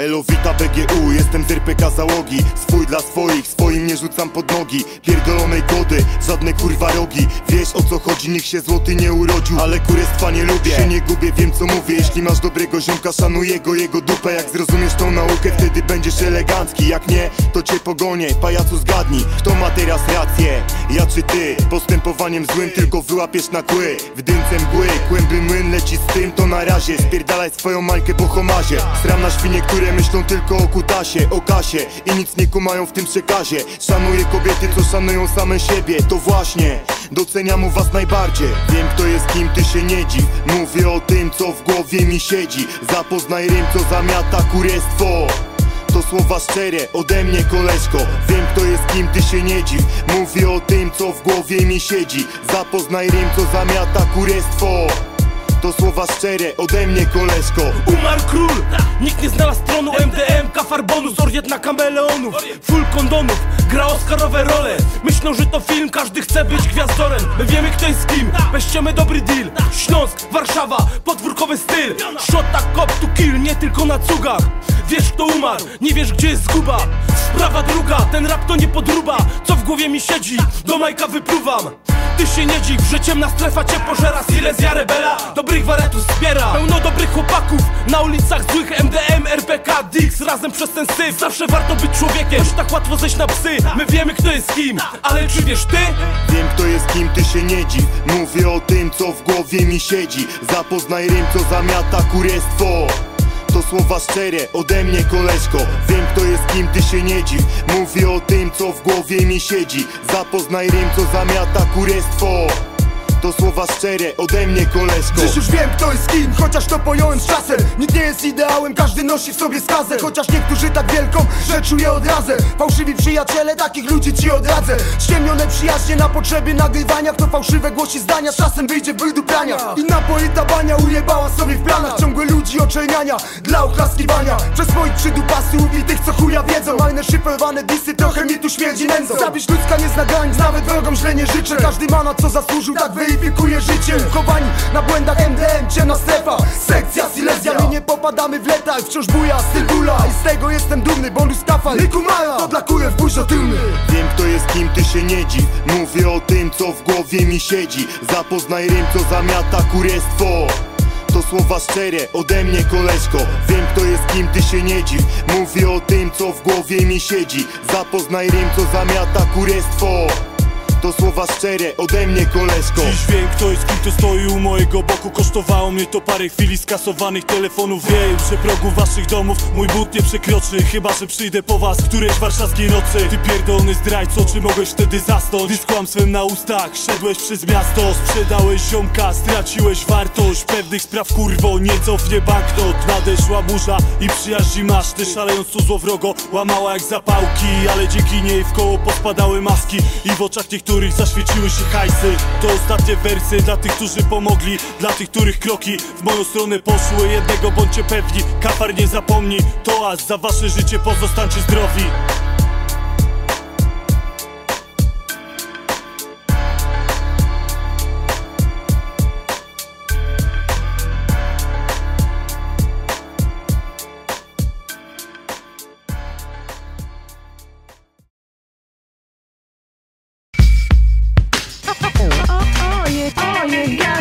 Elowita BGU, jestem z załogi. Swój dla swoich, swoim nie rzucam pod nogi. Pierdolonej kody, żadne kurwa rogi. Wiesz o co chodzi, nikt się złoty nie urodził. Ale kurestwa nie lubię, się nie gubię, wiem co mówię. Jeśli masz dobrego ziomka, szanuję go, jego dupę. Jak zrozumiesz tą naukę, wtedy będziesz elegancki. Jak nie, to cię pogonię, pajacu zgadnij. Kto ma teraz rację, ja czy ty? Postępowaniem złym tylko wyłapiesz na kły. W dymce mgły, kłęby młyn leci z tym To na razie, spierdalaj swoją mańkę po homazie Sram na świnie, które myślą tylko o kutasie O kasie. I nic nie kumają w tym przekazie. Szanuję kobiety, co szanują same siebie. To właśnie Doceniam u was najbardziej. Wiem kto jest kim, ty się nie dziw. Mówię o tym co w głowie mi siedzi. Zapoznaj rym co zamiata kurestwo. To słowa szczere ode mnie koleżko. Wiem kto jest kim, ty się nie dziw. Mówię o tym co w głowie mi siedzi. Zapoznaj rym co zamiata kurestwo to słowa szczere ode mnie koleżko. Umarł król, nikt nie znalazł tronu MDM, kafar bonus, oriet na kameleonów Full kondonów, gra oscarowe role. Myślą, że to film, każdy chce być gwiazdorem. My wiemy kto jest kim, weźciemy dobry deal. Śląsk, Warszawa, podwórkowy styl. Shot tak cop to kill, nie tylko na cugach Wiesz kto umarł, nie wiesz gdzie jest zguba. Sprawa druga, ten rap to nie podruba Co w głowie mi siedzi, do majka wypluwam. Ty się nie dziw, że ciemna strefa cię pożera. Silesia rebela, dobrych waretów zbiera. Pełno dobrych chłopaków, na ulicach złych MDM, RPK, Dix Razem przez ten syf, zawsze warto być człowiekiem Już tak łatwo zejść na psy, my wiemy kto jest kim Ale czy wiesz ty? Wiem kto jest kim, ty się nie dziw. Mówię o tym co w głowie mi siedzi. Zapoznaj rym co zamiata kurestwo słowa szczere ode mnie koleżko. Wiem kto jest kim, ty się nie dziw. Mówię o tym co w głowie mi siedzi. Zapoznaj rym co zamiata kurestwo to słowa szczere ode mnie koleżko. Dziś już wiem kto jest kim, chociaż to pojąłem z czasem. Nikt nie jest ideałem, każdy nosi w sobie skazę. Chociaż niektórzy tak wielką że czuję od razu. Fałszywi przyjaciele, takich ludzi ci odradzę. Ściemnione przyjaźnie na potrzeby nagrywania. Kto fałszywe głosi zdania, czasem wyjdzie wydupiania Inna poeta bania ujebała sobie w planach. Ciągłe ludzi oczerniania dla oklaskiwania Przez moich przydupasów i tych co chuja wiedzą. Majne szyfrowane disy, trochę mi tu śmierdzi nędzą. Zabić ludzka nie zna granic, nawet wrogom źle nie życzę. Każdy ma na co zasłużył, tak weryfikuje życie. Chowani na błędach MDM, ciemna strefa Sekcja Silesia, my nie popadamy w letal Wciąż buja, styl i z tego jestem dumny Bonus kafal, Likumara, to dla kurew buźno tylny. Wiem kto jest kim, ty się nie dziw. Mówię o tym co w głowie mi siedzi. Zapoznaj rym co zamiata kurestwo. To słowa szczere ode mnie koleżko. Wiem kto jest kim, ty się nie dziw. Mówię o tym co w głowie mi siedzi. Zapoznaj rym co zamiata kurestwo słowa szczere ode mnie koleżko. Dziś wiem kto jest kim to stoi u mojego boku. Kosztowało mnie to parę chwili skasowanych telefonów. Wiem, że progu waszych domów mój but nie przekroczy. Chyba, że przyjdę po was którejś warszawskiej nocy. Ty pierdolony zdrajco, czy mogłeś wtedy zasnąć? Ty z na ustach, szedłeś przez miasto. Sprzedałeś ziomka, straciłeś wartość. Pewnych spraw kurwo, nie cofnie banknot. Nadeszła burza i przyjaźni masz. Ty szalejąc tu złowrogo, łamała jak zapałki. Ale dzięki niej w koło pospadały maski. I w oczach niektórych których zaświeciły się hajsy. To ostatnie wersy dla tych, którzy pomogli Dla tych, których kroki w moją stronę poszły. Jednego bądźcie pewni, kafar nie zapomni. Toast za wasze życie, pozostańcie zdrowi you got